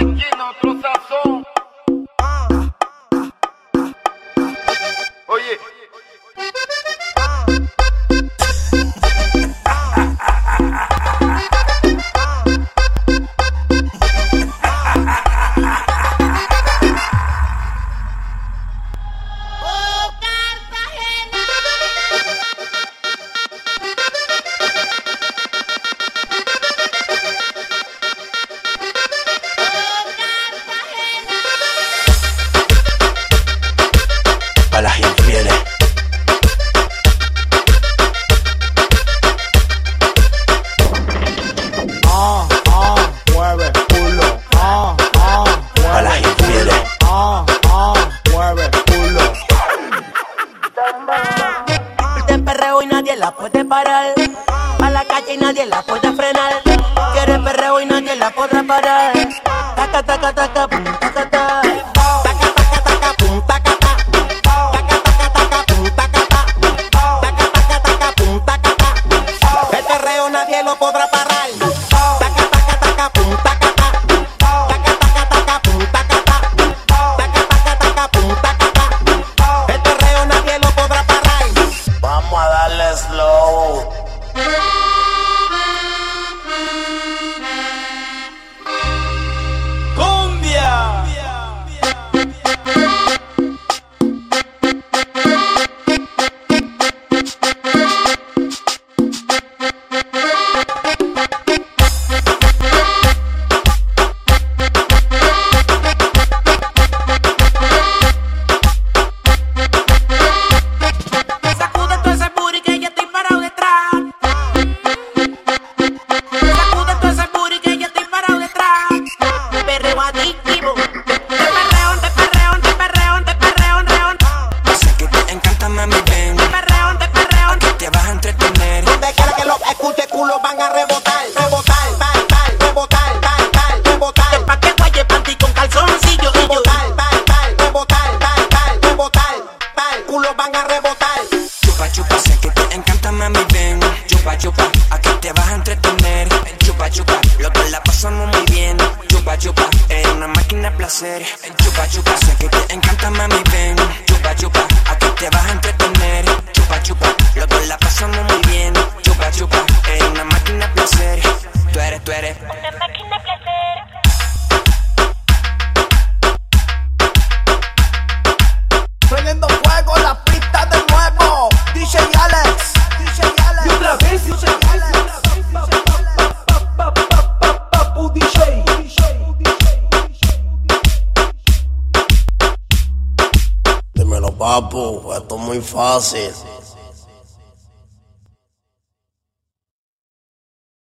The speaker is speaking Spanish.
la. Ah. Oye. la puede parar. Pa' la calle y nadie la puede frenar. Quiere perreo y nadie la podrá parar. Taca, taca, taca, pum, taca, taca. Nadie lo podrá parar. placer. Chupa, chupa, sé que te encanta, mami, ven. Chupa, chupa Papu, esto es muy fácil.